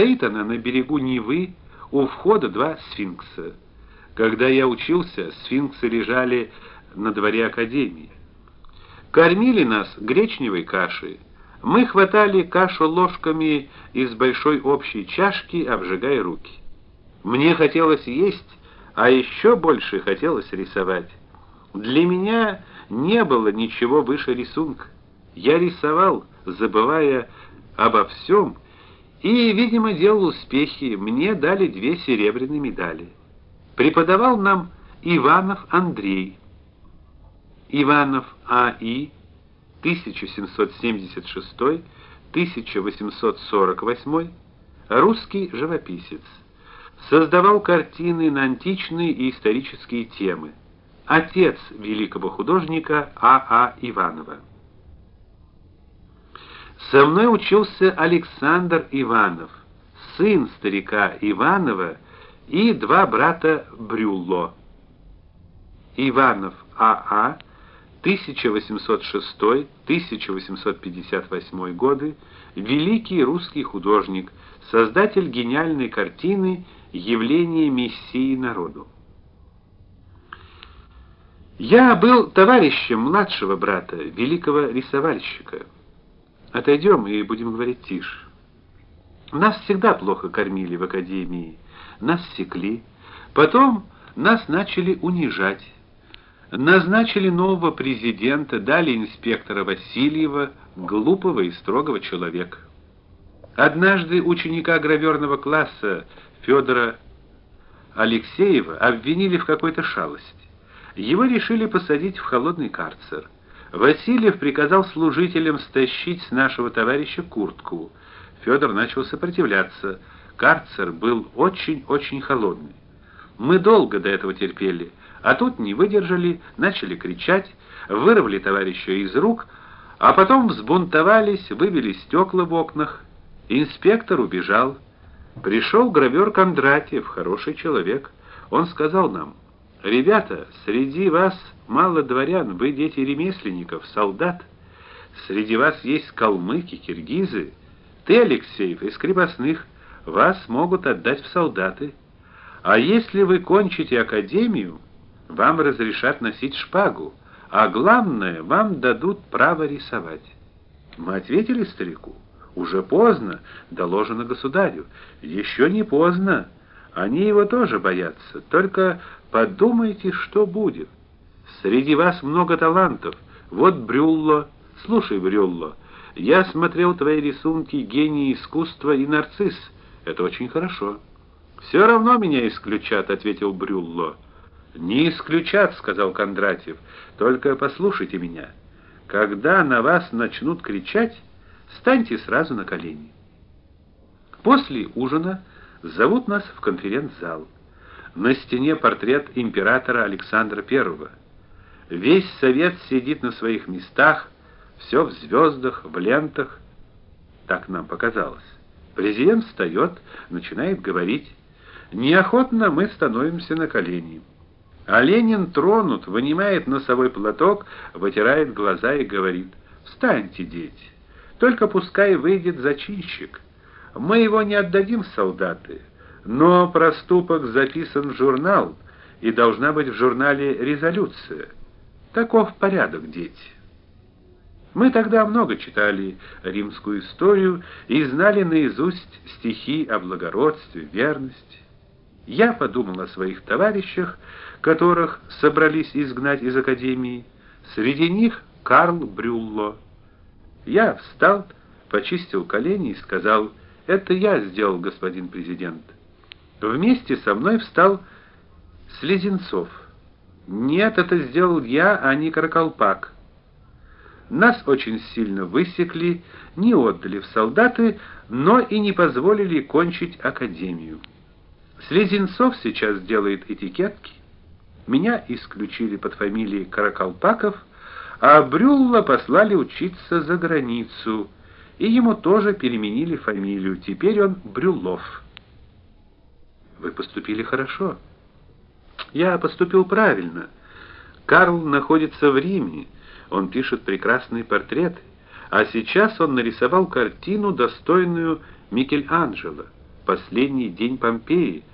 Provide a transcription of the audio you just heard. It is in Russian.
Стоит она на берегу Невы, у входа два сфинкса. Когда я учился, сфинксы лежали на дворе академии. Кормили нас гречневой кашей. Мы хватали кашу ложками из большой общей чашки, обжигая руки. Мне хотелось есть, а еще больше хотелось рисовать. Для меня не было ничего выше рисунка. Я рисовал, забывая обо всем, и, видимо, делал успехи. Мне дали две серебряные медали. Преподавал нам Иванов Андрей. Иванов А.И. 1776-1848, русский живописец. Создавал картины на античные и исторические темы. Отец великого художника А.А. А Иванова. Со мной учился Александр Иванов, сын старика Иванова и два брата Брюлло. Иванов А.А. 1806-1858 годы, великий русский художник, создатель гениальной картины Явление Мессии народу. Я был товарищем младшего брата, великого рисовальщика. Отойдем и будем говорить тише. Нас всегда плохо кормили в академии, нас секли, потом нас начали унижать. Назначили нового президента, дали инспектора Васильева, глупого и строгого человека. Однажды ученика граверного класса Федора Алексеева обвинили в какой-то шалости. Его решили посадить в холодный карцер. Васильев приказал служителям стащить с нашего товарища куртку. Федор начал сопротивляться. Карцер был очень-очень холодный. Мы долго до этого терпели. А тут не выдержали, начали кричать, вырвали товарища из рук, а потом взбунтовались, выбили стекла в окнах. Инспектор убежал. Пришел гравер Кондратьев, хороший человек. Он сказал нам: "Ребята, среди вас мало дворян, вы дети ремесленников, солдат. Среди вас есть калмыки, киргизы. Ты, Алексеев, из крепостных, вас могут отдать в солдаты. А если вы кончите академию, вам разрешат носить шпагу, а главное, вам дадут право рисовать. Мы ответили старику: "Уже поздно, доложено государю. Еще не поздно. Они его тоже боятся. Только подумайте, что будет. Среди вас много талантов. Вот Брюлло, слушай, Брюлло, я смотрел твои рисунки Гений искусства и нарцисс. Это очень хорошо. «Все равно меня исключат, ответил Брюлло. Не исключат, сказал Кондратьев. Только послушайте меня. Когда на вас начнут кричать, станьте сразу на колени. После ужина зовут нас в конференц-зал. На стене портрет императора Александра I. Весь совет сидит на своих местах, все в звездах, в лентах. Так нам показалось. Президент встает, начинает говорить. Неохотно мы становимся на колени. А Ленин тронут, вынимает носовой платок, вытирает глаза и говорит: "Встаньте, дети. Только пускай выйдет зачинщик. Мы его не отдадим солдаты, но проступок записан в журнал, и должна быть в журнале резолюция. Таков порядок, дети". Мы тогда много читали римскую историю и знали наизусть стихи о благородстве, верности. Я подумал о своих товарищах, которых собрались изгнать из академии. Среди них Карл Брюлло. Я встал, почистил колени и сказал: "Это я сделал, господин президент". Вместе со мной встал Слезенцов. "Нет, это сделал я, а не Каракалпак". Нас очень сильно высекли, не отдали в солдаты, но и не позволили кончить академию. Слезенцов сейчас делает этикетки. Меня исключили под фамилией Каракалпаков, а Брюлла послали учиться за границу, и ему тоже переменили фамилию. Теперь он Брюллов. Вы поступили хорошо. Я поступил правильно. Карл находится в Риме. Он пишет прекрасные портреты, а сейчас он нарисовал картину, достойную Микеланджело. последний день Помпеи,